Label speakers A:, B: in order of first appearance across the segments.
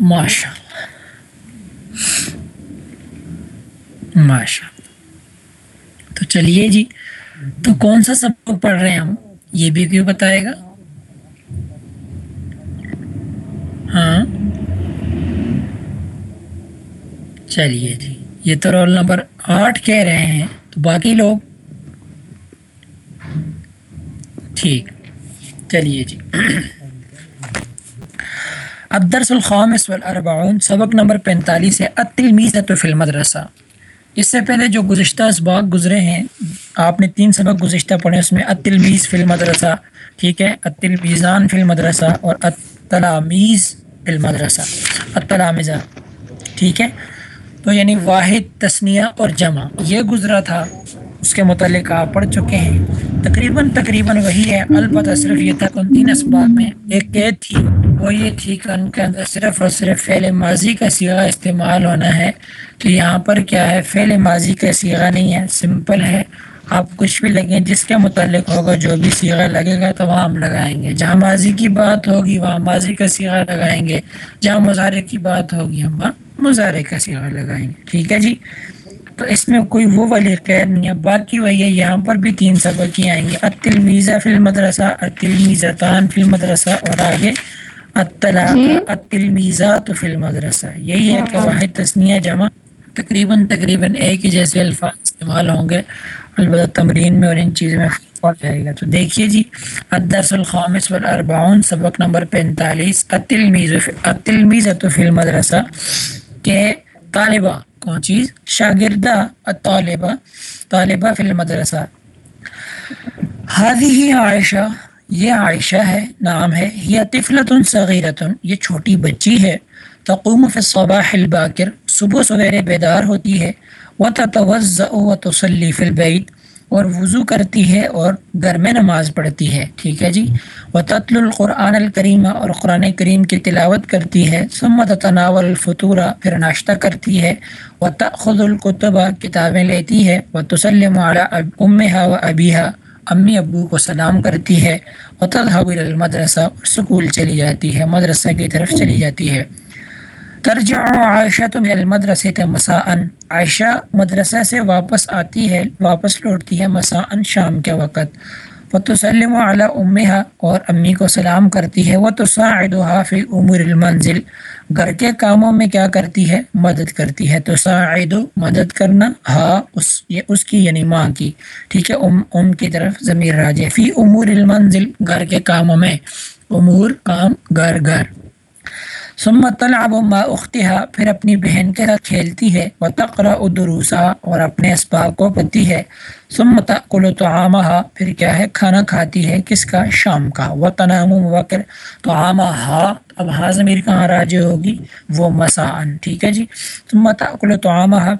A: ماشاء ماشاء تو چلیے جی تو کون سا سبق پڑھ رہے ہیں ہم؟ یہ بھی کیوں بتائے گا؟ ہاں۔ چلیے جی یہ تو رول نمبر آٹھ کہہ رہے ہیں، تو باقی لوگ؟ ٹھیک۔ چلیے جی۔ الدرس الخامس والاربعون سبق نمبر پینتالیس ہے التلمیزۃ فی المدرسہ۔ اس سے پہلے جو گزشتہ اسباق گزرے ہیں، آپ نے تین سبق گزشتہ پڑھے، اس میں التلمیز فی المدرسہ، ٹھیک ہے التلمیزان فی المدرسہ اور التلامیز فی المدرسہ۔ التلامزہ ٹھیک ہے۔ تو یعنی واحد تسنیہ اور جمع۔ یہ گزرا تھا، اس کے متعلق آپ پڑھ چکے ہیں۔ تقریباً تقریباً وہی ہے، البتہ صرف یہ تھا ان تین اسباب میں ایک قید تھی۔ وہ یہ تھی کہ ان کے اندر صرف اور صرف فعل ماضی کا سیغہ استعمال ہونا ہے تو یہاں پر کیا ہے، فعل ماضی کا سیغہ نہیں ہے، سمپل ہے۔ آپ کچھ بھی لگیں، جس کے متعلق ہوگا، جو بھی سیغہ لگے گا تو وہاں ہم لگائیں گے۔ جہاں ماضی کی بات ہوگی، وہاں ماضی کا سیغہ لگائیں گے۔ جہاں مظاہرے کی بات ہوگی، ہم وہاں مظاہرے کا سیغہ لگائیں گے۔ ٹھیک ہے جی؟ تو اس میں کوئی وہ والی قید نہیں ہے۔ باقی وہی ہے، یہاں پر بھی تین سبق ہی آئیں گے۔ اتل میزا فی المدرسہ اتل میزا تان فی المدرسہ اور آگے اتل میزا تو فی المدرسہ یہی ہے کہ واحد تسنیہ جمع تقریباً تقریباً ایک ہی جیسے الفاظ استعمال ہوں گے البتہ تمرین میں اور ان چیزوں میں پڑ جائے گا۔ تو دیکھیے جی الدرس الخامس والاربعون سبق نمبر پینتالیس اتل میز اتل میزا تو فی المدرسہ کہ طالبہ کون چیز؟ شاگردہ طالبہ طالبہ فی المدرسہ۔ ہادی ہی عائشہ یہ عائشہ ہے، نام ہے یہ طفلت صغیرتن، یہ چھوٹی بچی ہے۔ تقوم فی الصباح الباکر، صبح سویرے بیدار ہوتی ہے۔ و تتوضع و تسلی فی اور وضو کرتی ہے اور گھر میں نماز پڑھتی ہے۔ ٹھیک ہے جی؟ و تطل القرآن الکریمہ اور قرآن کریم کی تلاوت کرتی ہے۔ سمت تناول الفطورہ پھر ناشتہ کرتی ہے۔ و تخد القطبہ کتابیں لیتی ہے۔ و تسلم علی امہا و ابیہا۔ امی ابو کو سلام کرتی ہے و تذهب المدرسہ اور سکول چلی جاتی ہے، مدرسہ کی طرف چلی جاتی ہے۔ ترجع عائشہ تم المدرسہ مساء۔ عائشہ مدرسہ سے واپس آتی ہے، واپس لوٹتی ہے مساء شام کے وقت۔ وہ تو سلم اعلیٰ امہا اور امی کو سلام کرتی ہے وہ تو ساعدہ فی عمر المنزل۔ گھر کے کاموں میں کیا کرتی ہے؟ مدد کرتی ہے۔ تو ساعد، مدد کرنا ہاں اس، یہ اس کی یعنی ماں کی۔ ٹھیک ہے؟ ام ام کی طرف ضمیر راجے فی امور المنزل، گھر کے کاموں میں۔ امور، کام، گھر گھر۔ سمت تلعب ما اختها، پھر اپنی بہن کے ساتھ کھیلتی ہے۔ و تقرا دروسا، اور اپنے اسباق کو پتی ہے۔ سمت کل تو پھر کیا ہے؟ کھانا کھاتی ہے کس کا؟ شام کا۔ و تنام وکر تو اب ہاضمیر کہاں راج ہوگی؟ وہ مساً ٹھیک ہے جی؟ سمت کل تو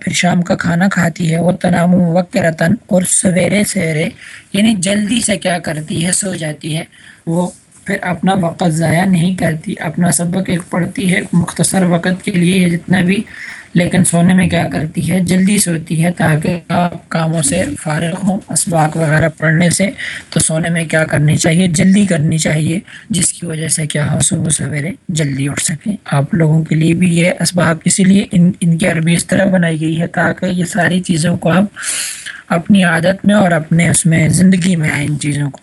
A: پھر شام کا کھانا کھاتی ہے۔ وہ تنام وکرتن اور سویرے سویرے یعنی جلدی سے کیا کرتی ہے؟ سو جاتی ہے۔ وہ پھر اپنا وقت ضائع نہیں کرتی، اپنا سبق ایک پڑھتی ہے مختصر وقت کے لیے جتنا بھی لیکن سونے میں کیا کرتی ہے؟ جلدی سوتی ہے تاکہ آپ کاموں سے فارغ ہوں، اسباق وغیرہ پڑھنے سے۔ تو سونے میں کیا کرنی چاہیے؟ جلدی کرنی چاہیے، جس کی وجہ سے کیا ہو، صبح سویرے جلدی اٹھ سکیں۔ آپ لوگوں کے لیے بھی یہ اسباق اسی لیے ان ان کی عربی اس طرح بنائی گئی ہے تاکہ یہ ساری چیزوں کو آپ اپنی عادت میں اور اپنے اس میں زندگی میں آئیں ان چیزوں کو۔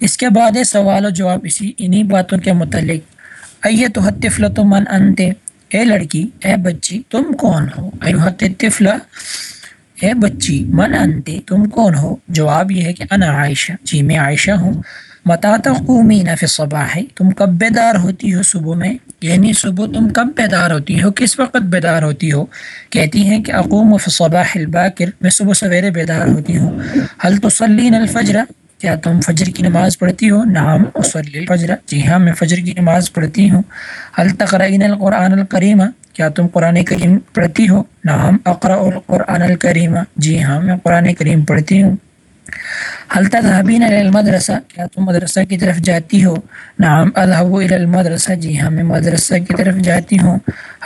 A: اس کے بعد سوال و جواب اسی انہی باتوں کے متعلق۔ ایے تو حتفل تو من انتے اے لڑکی، اے بچی، تم کون ہو؟ اے طفلا اے بچی، من انتے، تم کون ہو؟ جواب یہ ہے کہ انا عائشہ۔ جی میں عائشہ ہوں۔ متا تقومی نف صبح ہے تم کب بیدار ہوتی ہو صبح میں؟ یعنی صبح تم کب بیدار ہوتی ہو؟ کس وقت بیدار ہوتی ہو؟ کہتی ہیں کہ اقوم و صبح الباکر، میں صبح سویرے بیدار ہوتی ہوں۔ حل تسلین الفجر؟ کیا تم فجر کی نماز پڑھتی ہو؟ نام اسلی الفجر۔ جی ہاں میں فجر کی نماز پڑھتی ہوں۔ حل القرآن الکریمہ کیا تم قرآن کریم پڑھتی ہو؟ نام اقرا القرآن الکریمہ جی ہاں میں قرآن کریم پڑھتی ہوں۔ حل تذهبین المدرسہ کیا تم مدرسہ کی طرف جاتی ہو۔ نعم، اذهب الى المدرسہ جی ہاں میں مدرسہ کی طرف جاتی ہوں۔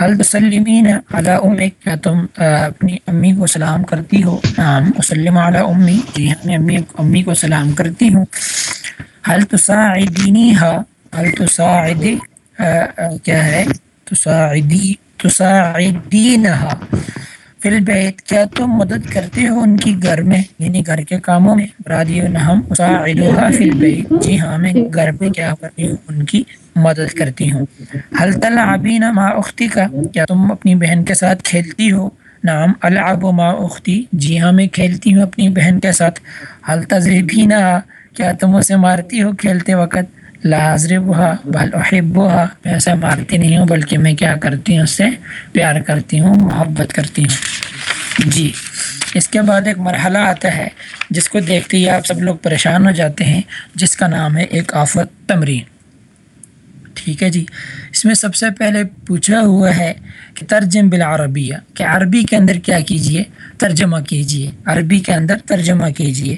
A: حل تسلمین علی امک کیا تم اپنی امی کو سلام کرتی ہو؟ نعم، اسلم علی امی جی ہاں میں امی امی کو سلام کرتی ہوں۔ حل تساعدینیها حل تساعد کیا ہے؟ تساعدی تساعدینہا فی البیت کیا تم مدد کرتے ہو ان کی گھر میں؟ یعنی گھر کے کاموں میں۔ برادیو نہم اساعدوہا فی البیت۔ جی ہاں میں گھر میں کیا کرتی ہوں؟ ان کی مدد کرتی ہوں۔ حل تلعبین ما اختی کا کیا تم اپنی بہن کے ساتھ کھیلتی ہو؟ نام العب ما اختی جی ہاں میں کھیلتی ہوں اپنی بہن کے ساتھ۔ حل تذریبینہ کیا تم اسے مارتی ہو کھیلتے وقت؟ لازربہ بل احبوہا میں ایسا مارتی نہیں ہوں، بلکہ میں کیا کرتی ہوں، اس سے پیار کرتی ہوں، محبت کرتی ہوں۔ جی اس کے بعد ایک مرحلہ آتا ہے، جس کو دیکھتے ہی آپ سب لوگ پریشان ہو جاتے ہیں، جس کا نام ہے ایک آفت تمرین۔ ٹھیک ہے جی اس میں سب سے پہلے پوچھا ہوا ہے کہ ترجم بالعربیہ، کہ عربی کے اندر کیا کیجیے؟ ترجمہ کیجیے۔ عربی کے اندر ترجمہ کیجیے۔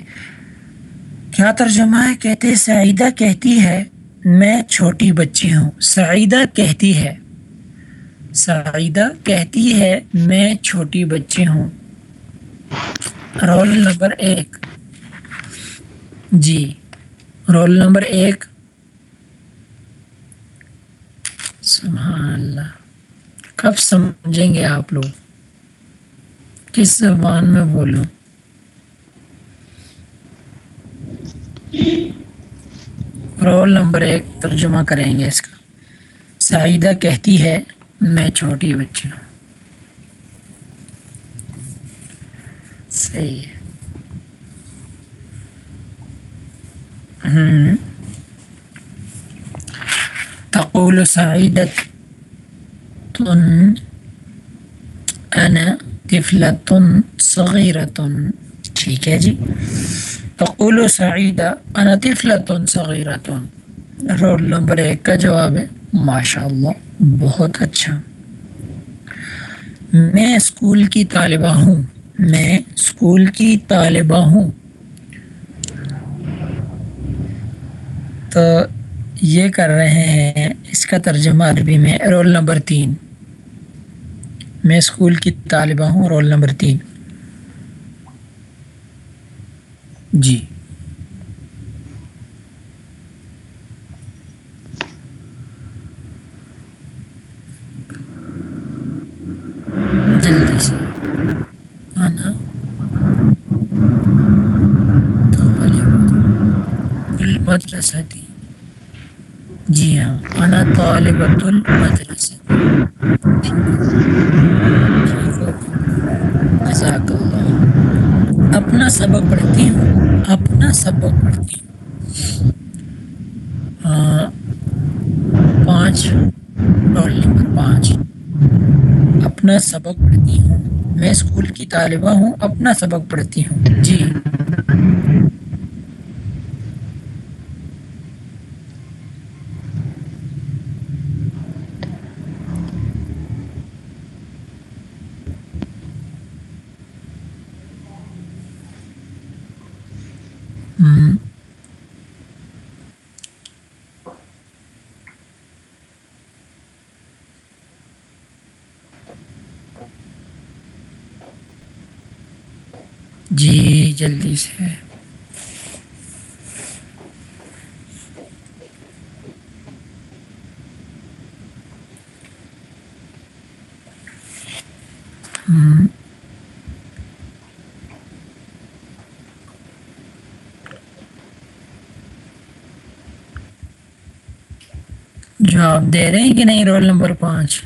A: کیا ترجمہ ہے؟ کہتے سعیدہ کہتی ہے میں چھوٹی بچی ہوں۔ سعیدہ کہتی ہے۔ سعیدہ کہتی ہے، میں چھوٹی بچی ہوں۔ رول نمبر ایک۔ جی رول نمبر ایک۔ سبحان اللہ کب سمجھیں گے آپ لوگ؟ کس زبان میں بولوں؟ رول نمبر ایک ترجمہ کریں گے اس کا۔ سعیدہ کہتی ہے، میں چھوٹی بچی ہوں۔ صحیح ہے۔ تقول سعیدت انا طفلتن صغیرتن۔ ٹھیک ہے جی۔ تقول سعیدہ انا طفلتن صغیرتن رول نمبر ایک کا جواب ہے ماشاء اللہ بہت اچھا۔ میں اسکول کی طالبہ ہوں، میں اسکول کی طالبہ ہوں۔ تو یہ کر رہے ہیں، اس کا ترجمہ عربی میں، رول نمبر تین۔ میں اسکول کی طالبہ ہوں، رول نمبر تین۔ جی۔ جلدی سے۔ ہاں آنا مدرسہ تھی جی ہاں۔ انا طالبۃ المدرسہ۔ جی۔ جزاک اللہ۔ اپنا سبق پڑھتی ہوں، اپنا سبق پڑھتی ہوں۔ پانچ رول نمبر پانچ۔ اپنا سبق پڑھتی ہوں۔ میں اسکول کی طالبہ ہوں، اپنا سبق پڑھتی ہوں۔ جی ہم، جی جلدی سے۔ ہم، جواب دے رہے ہیں کہ نہیں؟ رول نمبر پانچ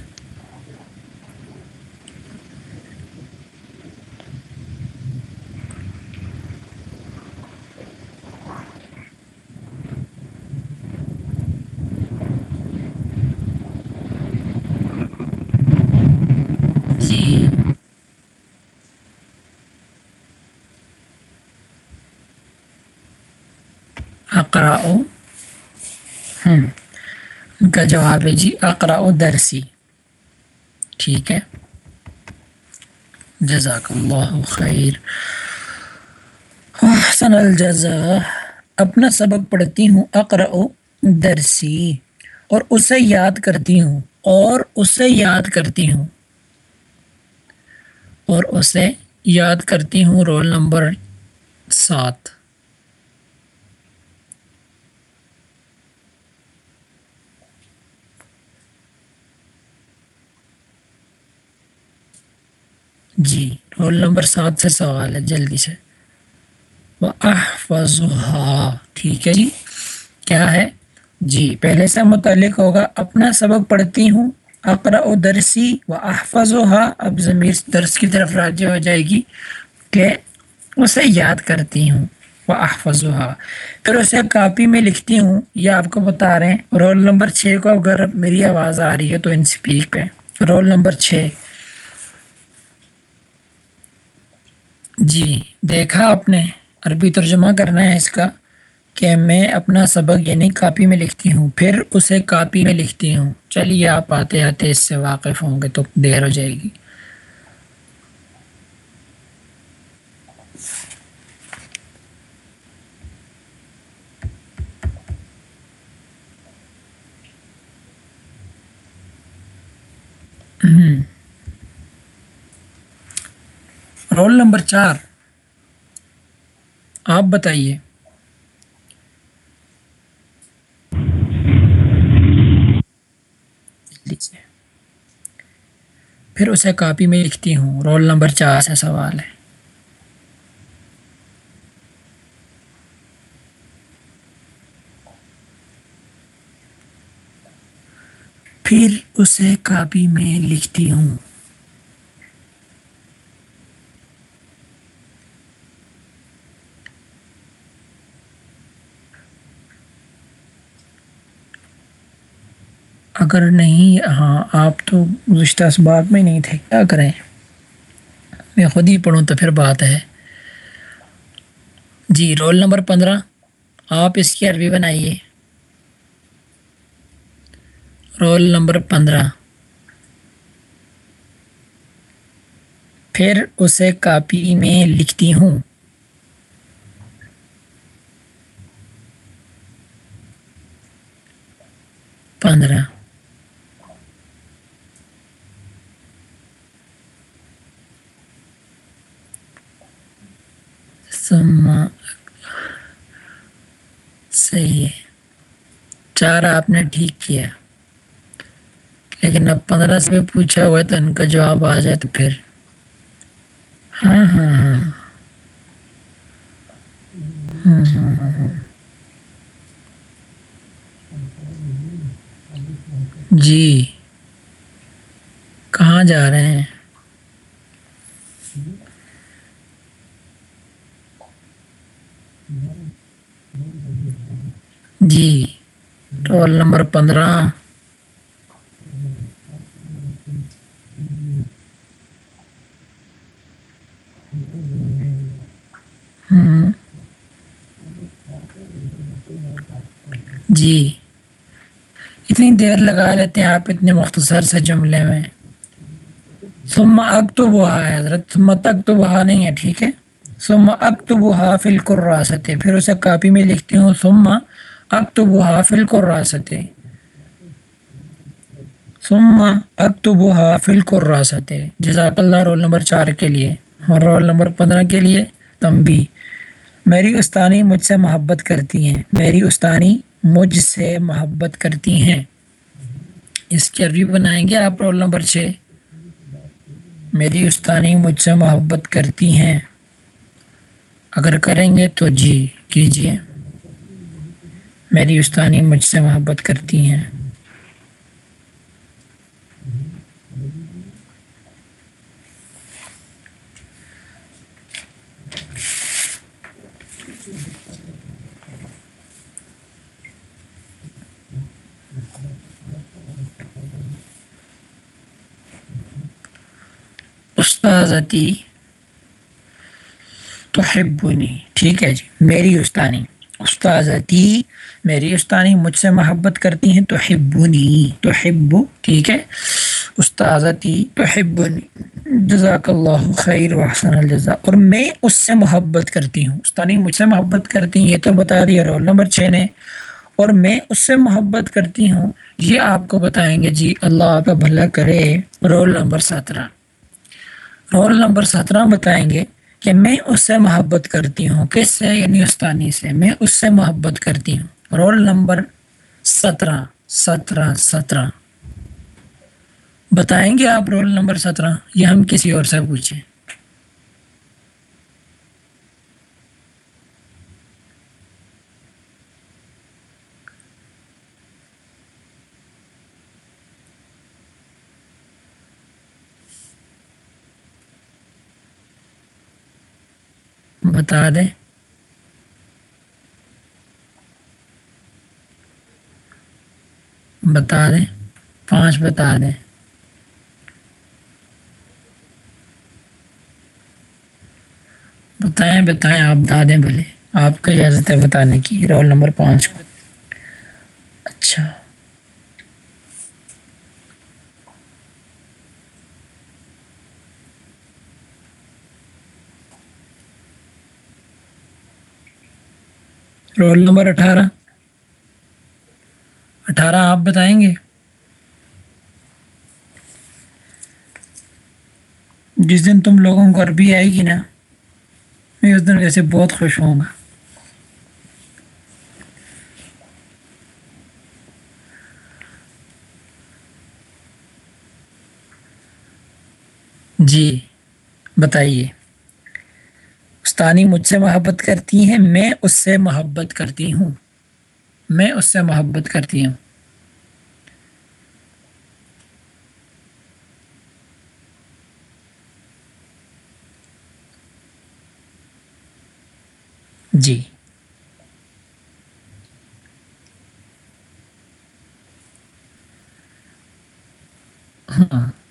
A: جی اقراؤ ہم، ان کا جواب ہے جی اقراؤ درسی۔ ٹھیک ہے؟ جزاک اللہ خیر۔ احسن الجزا اپنا سبق پڑھتی ہوں اقراؤ درسی۔ اور اسے یاد کرتی ہوں، اور اسے یاد کرتی ہوں۔ اور اسے یاد کرتی ہوں، رول نمبر سات۔ جی رول نمبر سات سے سوال ہے، جلدی سے۔ ٹھیک ہے جی۔ کیا ہے؟ جی پہلے سے متعلق ہوگا، اپنا سبق پڑھتی ہوں۔ اقرا و درسی۔ و احفظ و اب ضمیر درس کی طرف راجع ہو جائے گی کہ اسے یاد کرتی ہوں۔ وہ احفظ و پھر اسے کاپی میں لکھتی ہوں۔ یہ آپ کو بتا رہے ہیں۔ رول نمبر چھ کو اگر میری آواز آ رہی ہے تو ان سپیک پہ رول نمبر چھ۔ جی دیکھا آپ نے۔ عربی ترجمہ کرنا ہے اس کا کہ میں اپنا سبق یعنی کاپی میں لکھتی ہوں، پھر اسے کاپی میں لکھتی ہوں۔ چلیے، آپ آتے آتے اس سے واقف ہوں گے تو دیر ہو جائے گی۔ ہوں رول نمبر چار۔ آپ بتائیے۔ پھر اسے کاپی میں لکھتی ہوں۔ رول نمبر چار سے سوال ہے۔ پھر اسے کاپی میں لکھتی ہوں۔ اگر نہیں ہاں آپ تو گزشتہ اسباب میں نہیں تھے، کیا کریں؟ میں خود ہی پڑھوں تو پھر بات ہے۔ جی رول نمبر پندرہ، آپ اس کی عربی بنائیے۔ رول نمبر پندرہ۔ پھر اسے کاپی میں لکھتی ہوں۔ پندرہ۔ صحیح ہے۔ چار آپ نے ٹھیک کیا۔ لیکن اب پندرہ سے پوچھا ہوا ہے تو ان کا جواب آ جائے تو پھر۔ ہاں ہاں ہاں۔ ہاں ہاں ہاں ہاں۔ جی۔ کہاں جا رہے ہیں؟ جی رول نمبر پندرہ۔ جی اتنی دیر لگا لیتے ہیں آپ اتنے مختصر سے جملے میں۔ ثم اب تو وہ ہے حضرت، ثم تک تو وہ نہیں ہے، ٹھیک ہے؟ ثم اب تو وہ حافل کو پھر اسے کاپی میں لکھتی ہوں، ثم اب تو وہ حافل راست ثم اب تو وہ حافل کو راست جزاک اللہ رول نمبر چار کے لیے، اور رول نمبر پندرہ کے لیے تمبی میری استانی مجھ سے محبت کرتی ہیں، میری استانی مجھ سے محبت کرتی ہیں. اس کے عربی بنائیں گے آپ رول نمبر چھ. میری استانی مجھ سے محبت کرتی ہیں. اگر کریں گے تو جی کیجیے میری استانی مجھ سے محبت کرتی ہیں۔ استاذتی تحبنی ٹھیک ہے جی. میری استانی. استاذتی میری استانی مجھ سے محبت کرتی ہیں. تحبنی. تحب. ٹھیک ہے. استاذتی تحبنی. جزاک اللہ خیر وحسن الجزا اور میں اس سے محبت کرتی ہوں. استانی مجھ سے محبت کرتی ہیں. یہ تو بتا دیا. رول نمبر چھ نے. اور میں اس سے محبت کرتی ہوں. یہ آپ کو بتائیں گے جی. اللہ آپ کا بھلا کرے. رول نمبر سترہ. رول نمبر سترہ بتائیں گے. کہ میں اس سے محبت کرتی ہوں۔ کس سے؟ یعنی استانی سے۔ میں اس سے محبت کرتی ہوں۔ رول نمبر سترہ سترہ سترہ۔ بتائیں گے آپ رول نمبر سترہ؟ یا ہم کسی اور سے پوچھیں؟ بتا دیں۔ بتا دیں۔ پانچ بتا دیں۔ بتائیں بتائیں۔ آپ بتا دیں بھلے۔ آپ کا اجازت ہے بتانے کی۔ رول نمبر پانچ کو۔ اچھا۔ رول نمبر اٹھارہ۔ اٹھارہ آپ بتائیں گے۔ جس دن تم لوگوں کو عربی آئے گی نا، میں اس دن ویسے بہت خوش ہوں گا۔ جی بتائیے۔ استانی مجھ سے محبت کرتی ہیں، میں اس سے محبت کرتی ہوں۔ میں اس سے محبت کرتی ہوں۔ جی۔ ہاں۔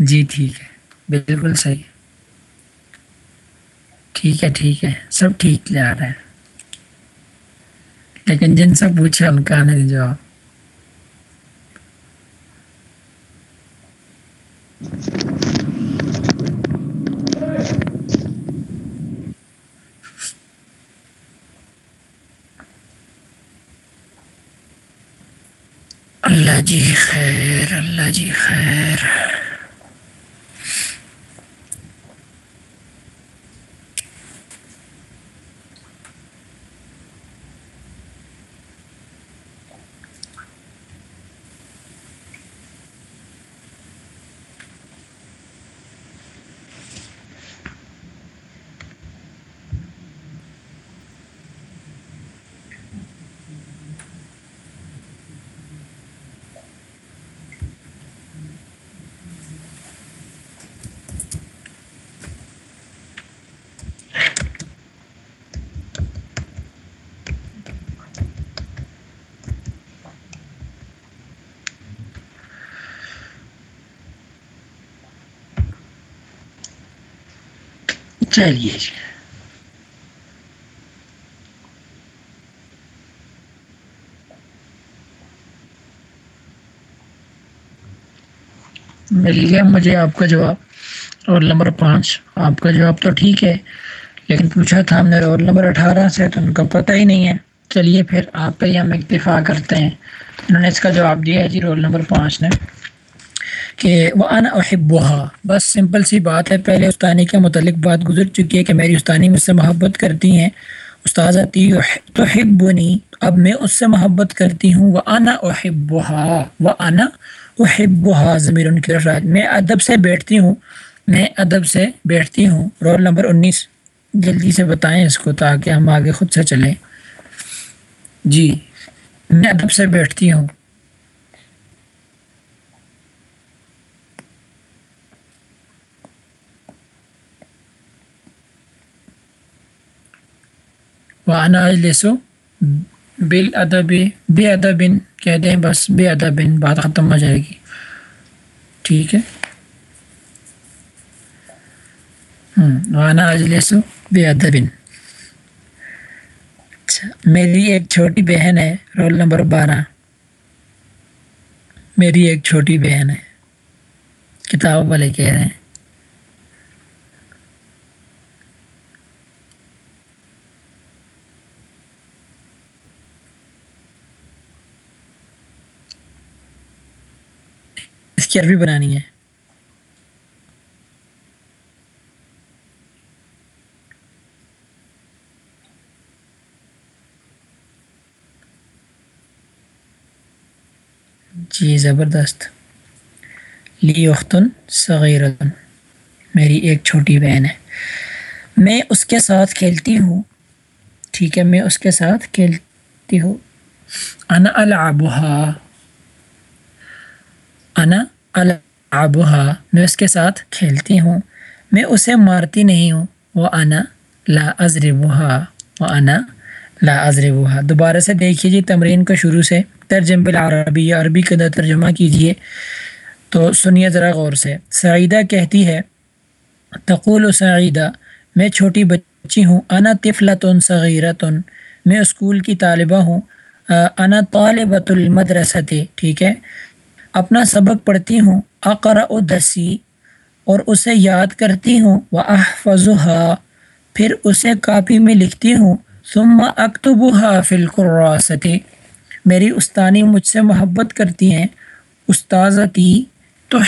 A: جی ٹھیک ہے، بالکل صحیح۔ ٹھیک ہے ٹھیک ہے، سب ٹھیک لے آ رہا ہے لیکن جن سے پوچھے ان کا نہیں جواب۔ اللہ جی خیر، اللہ جی خیر۔ چلیے۔ جی مل گیا مجھے آپ کا جواب۔ رول نمبر پانچ، آپ کا جواب تو ٹھیک ہے، لیکن پوچھا تھا ہم نے رول نمبر اٹھارہ سے تو ان کا پتہ ہی نہیں ہے۔ چلیے پھر آپ کا ہی ہم اکتفا کرتے ہیں۔ انہوں نے اس کا جواب دیا ہے جی رول نمبر پانچ نے۔ کہ وہ ان احبوہا بس سمپل سی بات ہے، پہلے استانی کے متعلق بات گزر چکی ہے کہ میری استانی مجھ سے محبت کرتی ہیں۔ استاذہ، تی تو حبنی اب میں اس سے محبت کرتی ہوں۔ وہ انا احبوہا وہ انا احبوہا ضمیر ان کی رفرات میں ادب سے بیٹھتی ہوں۔ میں ادب سے بیٹھتی ہوں۔ رول نمبر انیس۔ جلدی سے بتائیں اس کو تاکہ ہم آگے خود سے چلیں۔ جی میں ادب سے بیٹھتی ہوں۔ وانا اجلسو بال ادب بے ادب کہہ دیں، بس بے ادب بات ختم ہو جائے گی۔ ٹھیک ہے۔ وانا اجلسو بے ادب اچھا میری ایک چھوٹی بہن ہے، رول نمبر بارہ۔ میری ایک چھوٹی بہن ہے۔ کتاب والے کہہ رہے ہیں۔ کی عربی بنانی ہے۔ جی زبردست۔ لی اختن صغیر میری ایک چھوٹی بہن ہے۔ میں اس کے ساتھ کھیلتی ہوں۔ ٹھیک ہے، میں اس کے ساتھ کھیلتی ہوں۔ انا العبہ انا العبها میں اس کے ساتھ کھیلتی ہوں۔ میں اسے مارتی نہیں ہوں۔ وہ انا لا ازربها وہ انا لا ازربها دوبارہ سے دیکھیے جی تمرین کو شروع سے۔ ترجم بالعربی یا عربی کا ترجمہ کیجیے۔ تو سنیے ذرا غور سے۔ سعیدہ کہتی ہے، تقول سعیدہ، میں چھوٹی بچی ہوں، انا طفلتن صغیرتن، میں اسکول کی طالبہ ہوں، انا طالبۃ المدرستی ٹھیک ہے؟ اپنا سبق پڑھتی ہوں۔ اقرا دسی اور اسے یاد کرتی ہوں۔ وہ احفظہ پھر اسے کاپی میں لکھتی ہوں۔ ثم اکتبها فی القراست میری استانی مجھ سے محبت کرتی ہیں۔ استاذتی تو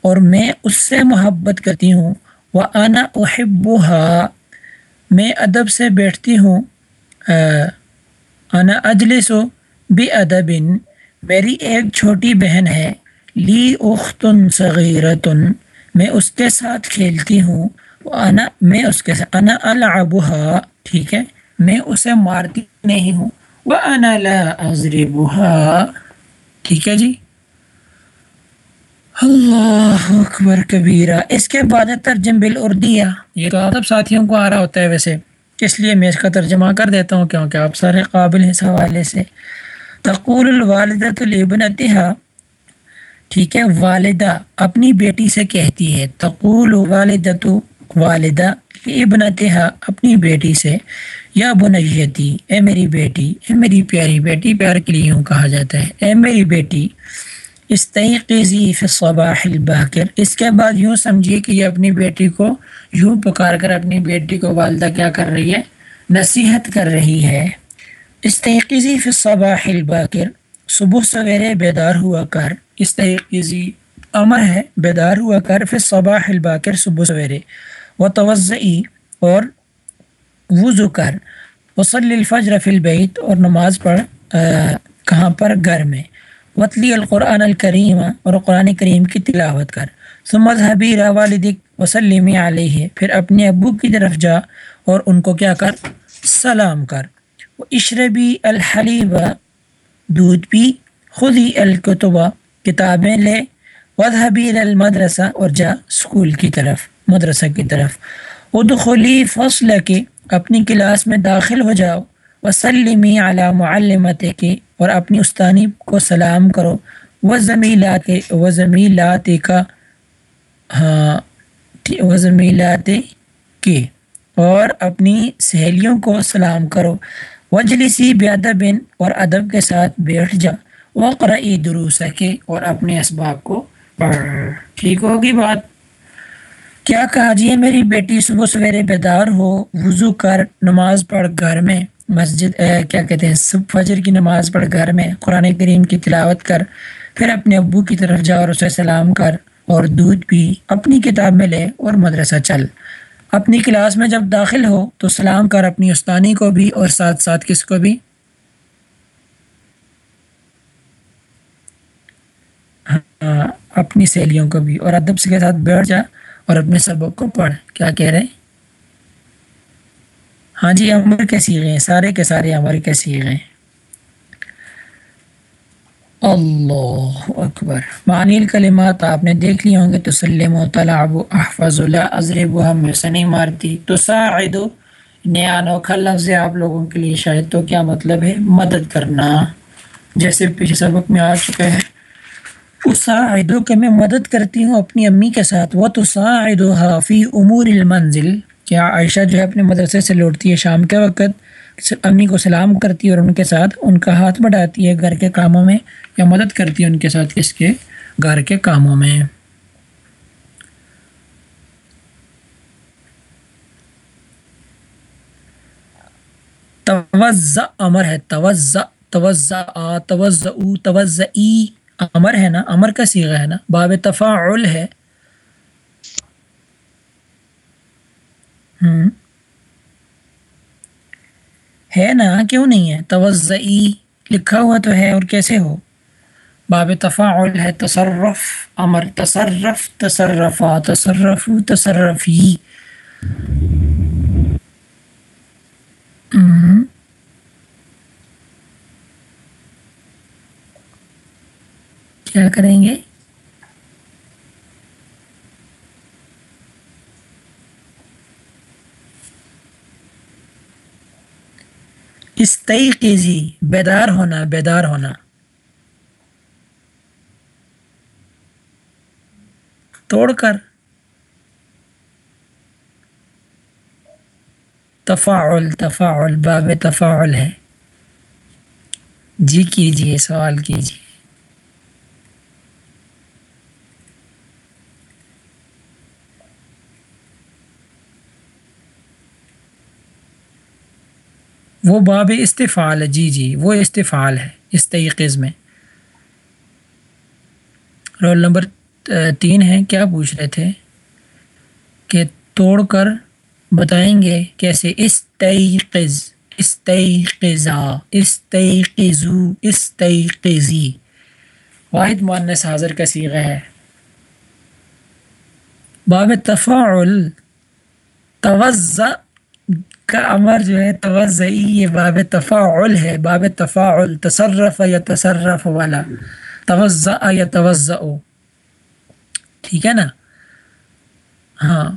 A: اور میں اس سے محبت کرتی ہوں۔ وہ انا احبها میں ادب سے بیٹھتی ہوں۔ انا اجلس و بے ادب میری ایک چھوٹی بہن ہے، لی اختن صغیرتن، میں اس کے ساتھ کھیلتی ہوں، انا، میں اس کے ساتھ، انا العبها ٹھیک ہے، میں اسے مارتی نہیں ہوں وہ انا لا اضربها ٹھیک ہے جی؟ اللہ اکبر کبیرہ، اس کے بعد ترجم بالاردیہ۔ یہ تو آپ ساتھیوں کو آ رہا ہوتا ہے ویسے، اس لیے میں اس کا ترجمہ کر دیتا ہوں، کیونکہ آپ سارے قابل ہیں اس حوالے سے۔ تقول الوالدہ لابنتہا۔ ٹھیک ہے، والدہ اپنی بیٹی سے کہتی ہے، تقول والدہ والدہ ابنتہا اپنی بیٹی سے، یا بنیتی، اے میری بیٹی، اے میری پیاری بیٹی، پیار کے لیے یوں کہا جاتا ہے، اے میری بیٹی استعقی فی الباکر۔ اس کے بعد یوں سمجھیے کہ یہ اپنی بیٹی کو یوں پکار کر اپنی بیٹی کو والدہ کیا کر رہی ہے؟ نصیحت کر رہی ہے۔ استعقی فی الصباح الباکر، صبح سویرے بیدار ہوا کر استعقی امر ہے، بیدار ہوا کر فی الصباح الباکر صبح سویرے و توضعی اور وضو کر، وصلی الفجر فی البیت اور نماز پڑھ کہاں پر؟ گھر میں وطلی القرآن الکریم اور قرآن کریم کی تلاوت کر سمت حبیر والدک وسلم علیہ، پھر اپنے ابو کی طرف جا اور ان کو کیا کر؟ سلام کر۔ اشربی الحلیب، دودھ پی، خودی الکتبہ کتابیں لے وضحبی المدرسہ، اور جا اسکول کی طرف، مدرسہ کی طرف۔ ادخلی فصل کے اپنی کلاس میں داخل ہو جاؤ۔ وسلمی علی معلمت کے اور اپنی استانی کو سلام کرو۔ وہ زمیلات و زمیلات کا ہاں و زمیلات کے اور اپنی سہیلیوں کو سلام کرو۔ وجلسی بیادب اور ادب کے ساتھ بیٹھ جا وہ قرعی درو سکے اور اپنے اسباب کو پڑھ۔ ٹھیک ہوگی بات؟ کیا کہا جی میری بیٹی صبح سویرے بیدار ہو، وضو کر، نماز پڑھ گھر میں، مسجد کیا کہتے ہیں، صبح فجر کی نماز پڑھ گھر میں، قرآن کریم کی تلاوت کر، پھر اپنے ابو کی طرف جا اور اسے سلام کر، اور دودھ پی، اپنی کتاب میں لے اور مدرسہ چل۔ اپنی کلاس میں جب داخل ہو تو سلام کر اپنی استانی کو بھی اور ساتھ ساتھ کس کو بھی۔ ہاں اپنی سہیلیوں کو بھی۔ اور ادب کے ساتھ بیٹھ جا اور اپنے سبق کو پڑھ۔ کیا کہہ رہے ہاں جی امر کے سیغے ہیں؟ سارے کے سارے امر کے سیغے ہیں؟ اللہ اکبر۔ معنی الکلمات آپ نے دیکھ لی ہوں گے تو سلم و طلاب و احفظ اللہ عزرب ہم میں سے نہیں مارتی۔ تو ساعد نیا انوکھا لفظ ہے آپ لوگوں کے لیے شاید، تو کیا مطلب ہے؟ مدد کرنا۔ جیسے پیچھے سبق میں آ چکا ہے۔ اساعدو کہ میں مدد کرتی ہوں اپنی امی کے ساتھ۔ وہ تو ساعد فی امور المنزل۔ کیا عائشہ جو ہے اپنے مدرسے سے لوٹتی ہے شام کے وقت؟ امی کو سلام کرتی ہے اور ان کے ساتھ ان کا ہاتھ بڑھاتی ہے گھر کے کاموں میں یا مدد کرتی ہے ان کے ساتھ کس کے گھر کے کاموں میں۔ توزع امر ہے، توزع توزع توزع توزع امر ہے نا، امر کا سیغہ ہے نا، باب تفاعل ہے۔ ہے نا؟ کیوں نہیں ہے؟ توضعی لکھا ہوا تو ہے اور کیسے ہو؟ باب تفاعل ہے تصرف، امر تصرف، تصرفا تصرف، تصرفی۔ کیا کریں گے؟ استیقظی بیدار ہونا بیدار ہونا۔ توڑ کر تفاعل تفاعل، باب تفاعل ہے۔ جی کیجیے، سوال کیجیے۔ وہ باب استفعال ہے۔ جی جی وہ استفعال ہے استعقز میں۔ رول نمبر تین ہے، کیا پوچھ رہے تھے کہ توڑ کر بتائیں گے کیسے؟ استعقز استعقزا استعقزو استعقزی واحد معنس حاضر کا سیغہ ہے۔ باب تفاعل توزع کا امر جو ہے توضعی یہ باب تفاعل ہے۔ باب تفاعل، تصرف یا تصرف والا۔ توضع یا توضع ٹھیک ہے نا؟ ہاں۔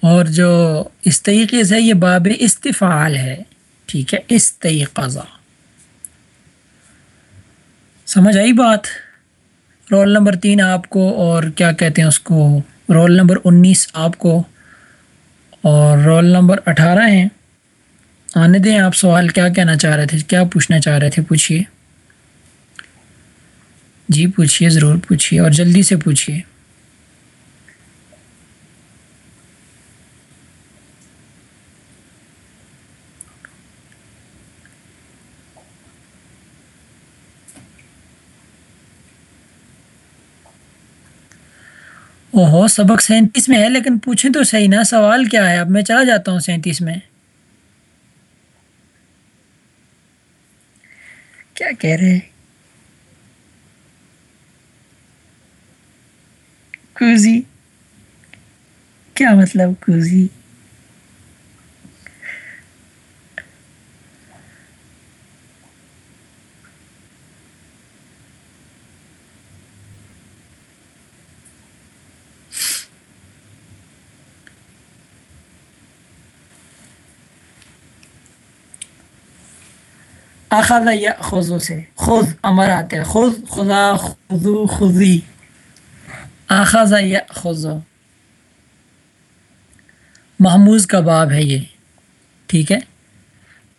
A: اور جو استعقز ہے، یہ باب استفعال ہے۔ ٹھیک ہے؟ استعقضا سمجھ آئی بات؟ رول نمبر تین آپ کو اور کیا کہتے ہیں اس کو؟ رول نمبر انیس آپ کو۔ رول نمبر اٹھارہ ہیں۔ آنے دیں آپ سوال کیا کہنا چاہ رہے تھے، کیا پوچھنا چاہ رہے تھے؟ پوچھیے جی پوچھیے ضرور پوچھیے اور جلدی سے پوچھیے اوہو، سبق سینتیس میں ہے، لیکن پوچھیں تو صحیح نا، سوال کیا ہے؟ اب میں چلا جاتا ہوں سینتیس میں۔ کیا کہہ رہے کوزی۔ کیا مطلب کوزی؟ اخذ یا خزو سے خود امر آتے خود خدا خزو خزی اخذ یا خزو محموز کا باب ہے یہ، ٹھیک ہے؟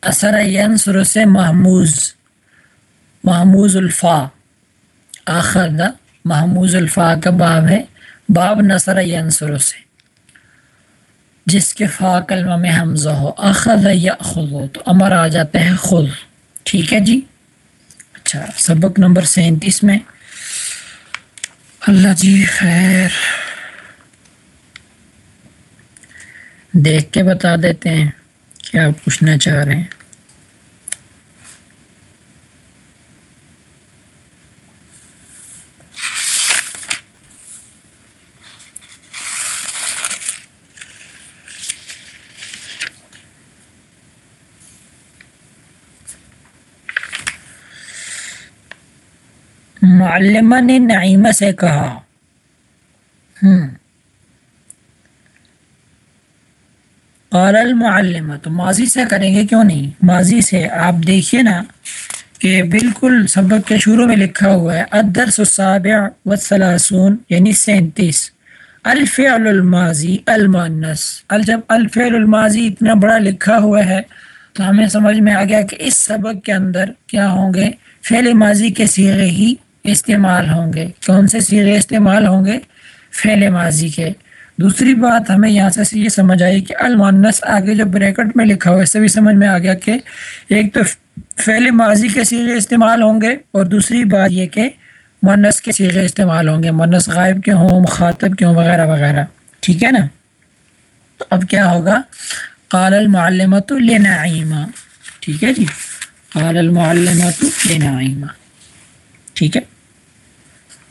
A: اثر ینسر سے محموز محموز الفا۔ آخر محموز الفا کا باب ہے، باب نثر ینسر سے۔ جس کے فا کلمہ میں حمزہ ہو، اخذ یا خزو تو امر آ جاتے ہیں خود ٹھیک ہے جی۔ اچھا سبق نمبر سینتیس میں۔ اللہ جی خیر۔ دیکھ کے بتا دیتے ہیں کیا پوچھنا چاہ رہے ہیں۔ معلمہ نے نعیمہ سے کہا۔ قال المعلمہ تو ماضی سے کریں گے کیوں نہیں؟ ماضی سے۔ آپ دیکھیے نا کہ بالکل سبق کے شروع میں لکھا ہوا ہے، الدرس السابع والثلاثون یعنی سینتیس۔ الفعل الماضی المانس جب الفعل الماضی اتنا بڑا لکھا ہوا ہے، تو ہمیں سمجھ میں آ گیا کہ اس سبق کے اندر کیا ہوں گے؟ فعل ماضی کے سیغے ہی استعمال ہوں گے۔ کون سے سیغے استعمال ہوں گے؟ فعل ماضی کے۔ دوسری بات، ہمیں یہاں سے یہ سمجھ آئی کہ المانس آگے جو بریکٹ میں لکھا ہوا اس سے بھی سمجھ میں آ گیا کہ ایک تو فعل ماضی کے سیغے استعمال ہوں گے اور دوسری بات یہ کہ منس کے سیغے استعمال ہوں گے۔ منس غائب کے ہوں؟ مخاطب کے ہوں وغیرہ وغیرہ۔ ٹھیک ہے نا؟ تو اب کیا ہوگا؟ قال المعلمت لنعیمہ۔ ٹھیک ہے جی؟ قال المعلمت لنعیمہ۔ ٹھیک ہے؟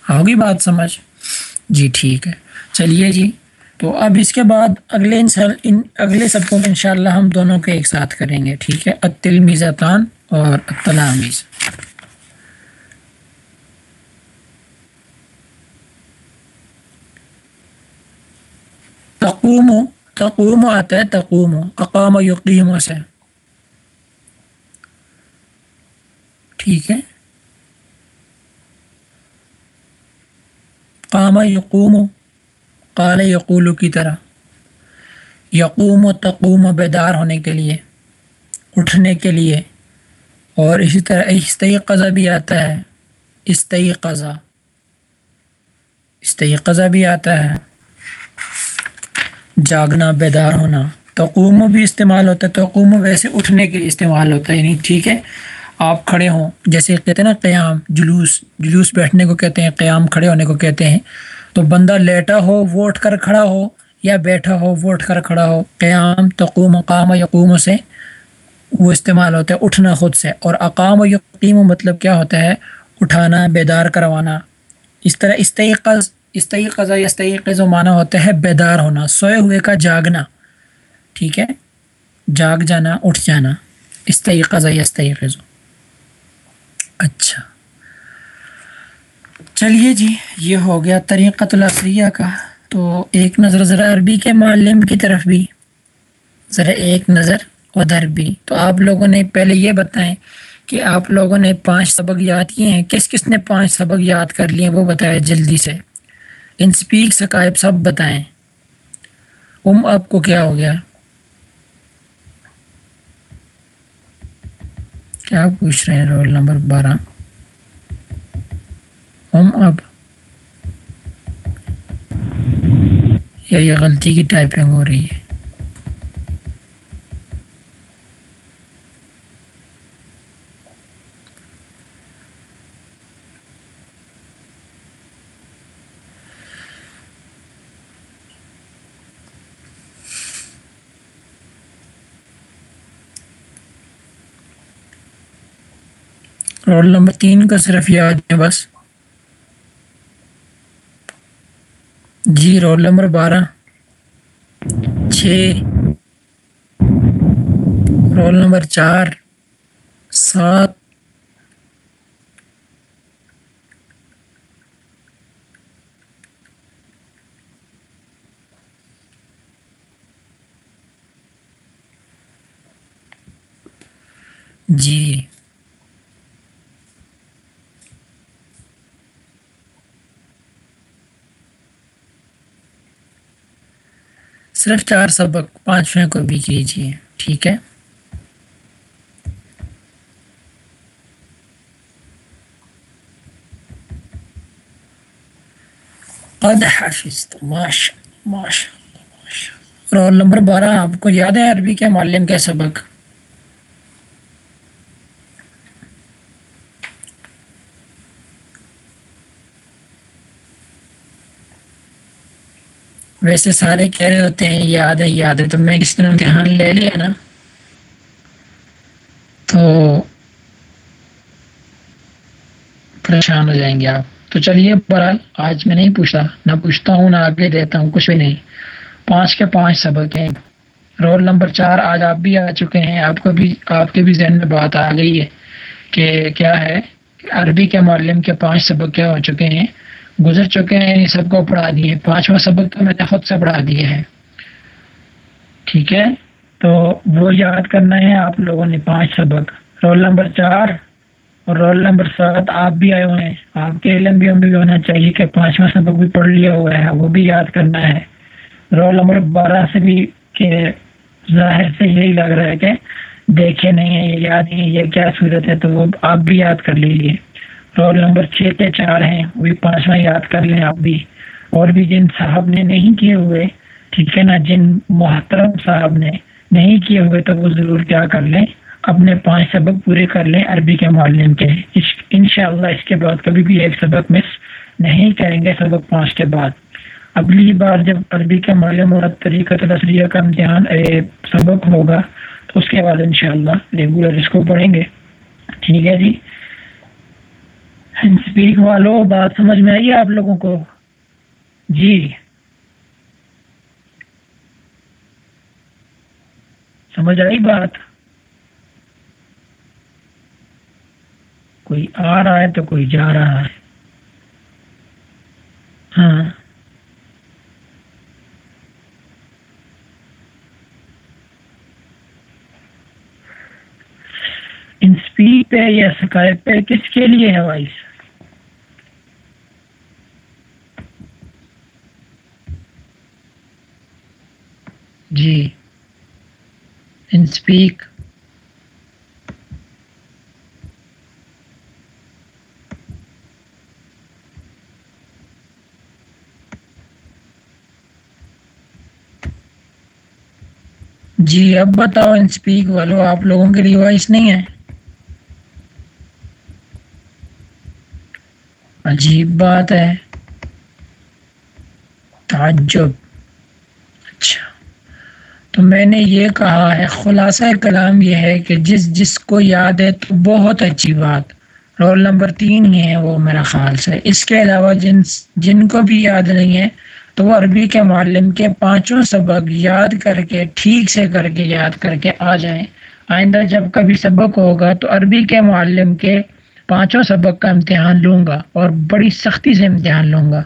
A: ہوگی بات سمجھ؟ جی ٹھیک ہے۔ چلیے جی تو اب اس کے بعد اگلے ان اگلے سبقوں میں انشاءاللہ ہم دونوں کے ایک ساتھ کریں گے، ٹھیک ہے؟ التلمیزتان اور التلامیز تقوم تقوم آتا ہے، تقوم۔ اقام یقیم سے۔ ٹھیک ہے؟ قام یقوم قال یقول کی طرح، یقوم و تقوم و بیدار ہونے کے لیے، اٹھنے کے لیے، اور اسی طرح استعی قضا بھی آتا ہے استعی قضا استعی قضا بھی آتا ہے۔ جاگنا، بیدار ہونا، تقوم بھی استعمال ہوتا ہے، تقوم ویسے اٹھنے کے لیے استعمال ہوتا ہے یعنی ٹھیک ہے۔ آپ کھڑے ہوں۔ جیسے کہتے ہیں نا قیام، جلوس جلوس بیٹھنے کو کہتے ہیں، قیام کھڑے ہونے کو کہتے ہیں۔ تو بندہ لیٹا ہو، وہ اٹھ کر کھڑا ہو، یا بیٹھا ہو، وہ اٹھ کر کھڑا ہو۔ قیام تقوم قام یقوم سے وہ استعمال ہوتا ہے، اٹھنا خود سے۔ اور اقام و یقیم مطلب کیا ہوتا ہے؟ اٹھانا، بیدار کروانا۔ اس طرح استعقض استعقض یا استعقض و معنی ہوتا ہے بیدار ہونا، سوئے ہوئے کا جاگنا۔ ٹھیک ہے؟ جاگ جانا، اٹھ جانا۔ استعقض یا استعقض اچھا۔ چلیے جی یہ ہو گیا طریقۃ الاسریہ کا۔ تو ایک نظر ذرا عربی کے معلم کی طرف بھی۔ ذرا ایک نظر ادھر بھی۔ تو آپ لوگوں نے پہلے یہ بتائیں کہ آپ لوگوں نے پانچ سبق یاد کیے ہیں۔ کس کس نے پانچ سبق یاد کر لیے وہ بتائیں جلدی سے۔ ان سپیک سکائب سب بتائیں۔ ام آپ کو کیا ہو گیا؟ کیا پوچھ رہے ہیں رول نمبر بارہ۔ ہم اب یا یہ غلطی کی ٹائپنگ ہو رہی ہے۔ رول نمبر تین کا صرف یاد ہے بس۔ جی رول نمبر بارہ۔ چھ۔ رول نمبر چار۔ سات۔ جی۔ صرف چار سبق پانچویں کو بھی کیجیے، ٹھیک ہے؟ قد حافظ ماشاء ماشاء رول نمبر بارہ، آپ کو یاد ہے عربی کے معلم کے سبق؟ ویسے سارے کہہ رہے ہوتے ہیں، یاد ہے یاد ہے، تو میں کس طرح امتحان لے لیا نا۔ تو پریشان ہو جائیں گے آپ۔ تو چلیے برحال آج میں نہیں پوچھتا، نہ پوچھتا ہوں، نہ آگے دیتا ہوں، کچھ بھی نہیں۔ پانچ کے پانچ سبق ہیں۔ رول نمبر چار، آج آپ بھی آ چکے ہیں۔ آپ کو بھی، آپ کے بھی ذہن میں بات آ گئی ہے کہ کیا ہے، عربی کے معلم کے پانچ سبق کیا ہو چکے ہیں۔ گزر چکے ہیں سب کو پڑھا دیے پانچواں سبق تو میں نے خود سے پڑھا دیے ہیں ٹھیک ہے؟ تو وہ یاد کرنا ہے آپ لوگوں نے پانچ سبق۔ رول نمبر چار اور رول نمبر سات آپ بھی آئے ہوئے ہیں۔ آپ کے علم بھی بھی ہونا چاہیے کہ پانچواں سبق بھی پڑھ لیا ہوا ہے، وہ بھی یاد کرنا ہے۔ رول نمبر بارہ سے بھی کہ ظاہر سے یہی لگ رہا ہے کہ دیکھے نہیں ہے یہ یاد نہیں یہ کیا صورت ہے، تو وہ آپ بھی یاد کر لیجیے رول نمبر چھ کے چار ہیں وہی پانچواں یاد کر لیں آپ بھی۔ اور بھی جن صاحب نے نہیں کیے ہوئے، ٹھیک ہے نا، جن محترم صاحب نے نہیں کیے ہوئے تو وہ ضرور کیا کر لیں۔ اپنے پانچ سبق پورے کر لیں عربی کے معلم کے۔ ان شاء اللہ اس کے بعد کبھی بھی ایک سبق مس نہیں کریں گے، سبق پانچ کے بعد۔ اگلی بار جب عربی کے معلم اور طریقہ تصریہ کا امتحان سبق ہوگا، تو اس کے بعد انشاءاللہ ریگولر اس کو پڑھیں گے۔ ٹھیک ہے جی؟ اسپیک والو بات سمجھ میں آئی آپ لوگوں کو جی سمجھ آئی بات کوئی آ رہا ہے تو کوئی جا رہا ہے ہاں پہ یا سکائپ پہ کس کے لیے ہے وائس؟ جی۔ انسپیک جی اب بتاؤ انسپیک والو، آپ لوگوں کے لیے وائس نہیں ہے؟ عجیب بات ہے۔ تعجب۔ اچھا۔ تو میں نے یہ کہا ہے، خلاصہ کلام یہ ہے کہ جس جس کو یاد ہے تو بہت اچھی بات۔ رول نمبر تین ہی ہے، وہ میرا خیال سے۔ اس کے علاوہ جن جن کو بھی یاد نہیں ہے، تو وہ عربی کے معلم کے پانچوں سبق یاد کر کے، ٹھیک سے کر کے یاد کر کے آ جائیں۔ آئندہ جب کبھی سبق ہوگا تو عربی کے معلم کے پانچوں سبق کا امتحان لوں گا اور بڑی سختی سے امتحان لوں گا۔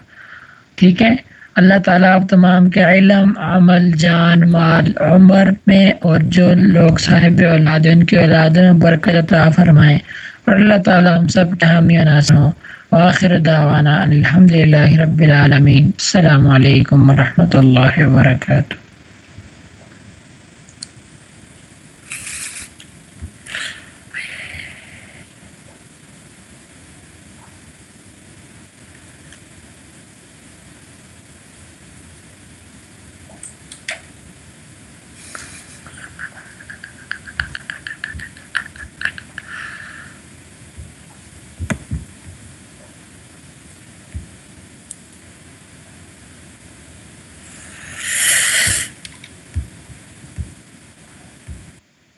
A: ٹھیک ہے؟ اللہ تعالیٰ آپ تمام کے علم، عمل، جان، مال، عمر میں اور جو لوگ صاحب اولاد ان کی اولاد میں برکت عطا فرمائیں اور اللہ تعالیٰ ہم سب کے حامی ناصر ہوں۔ وآخر دعوانا الحمد للہ رب العالمین۔ السلام علیکم ورحمۃ اللہ وبرکاتہ۔